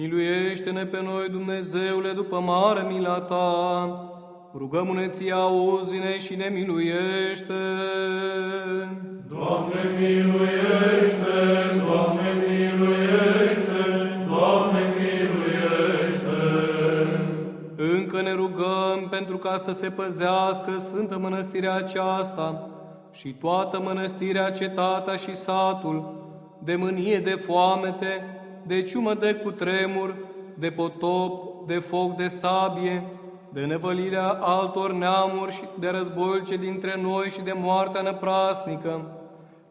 Miluiește-ne pe noi, Dumnezeule, după mare mila ta. Rugăm-ne ție, auzi-ne și ne miluiește. Doamne, miluiește! Doamne, miluiește! Doamne, miluiește! Încă ne rugăm pentru ca să se păzească Sfântă Mănăstirea aceasta și toată mănăstirea, cetatea și satul, de mânie, de foamete, de ciumă de cutremur, de potop, de foc, de sabie, de nevălirea altor neamuri și de războiul ce dintre noi și de moartea năprasnică,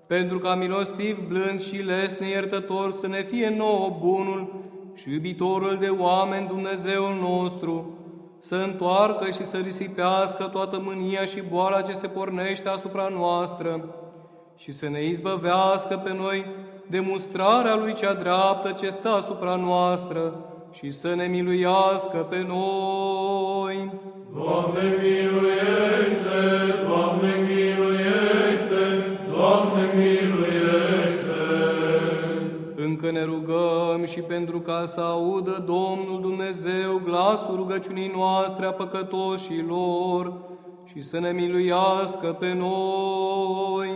pentru ca milostiv, blând și lesne iertător să ne fie nouă bunul și iubitorul de oameni Dumnezeul nostru, să întoarcă și să risipească toată mânia și boala ce se pornește asupra noastră și să ne izbăvească pe noi de mustrarea Lui cea dreaptă ce stă asupra noastră și să ne miluiască pe noi. Doamne, miluiește! Doamne, miluiește! Doamne, miluiește! Încă ne rugăm și pentru ca să audă Domnul Dumnezeu glasul rugăciunii noastre a păcătoșilor și să ne miluiască pe noi.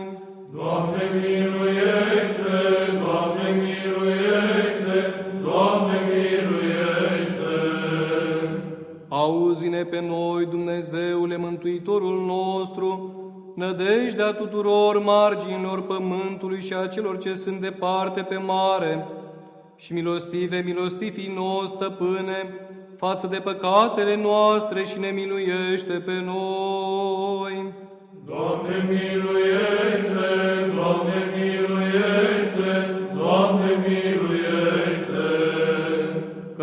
Doamne, miluiește! Doamne, miluiește! Doamne, miluiește! Auzi-ne pe noi, Dumnezeule Mântuitorul nostru, nădejdea tuturor marginilor pământului și a celor ce sunt departe pe mare, și milostive, milostivii noi, stăpâne, față de păcatele noastre și ne miluiește pe noi. Doamne, miluiește!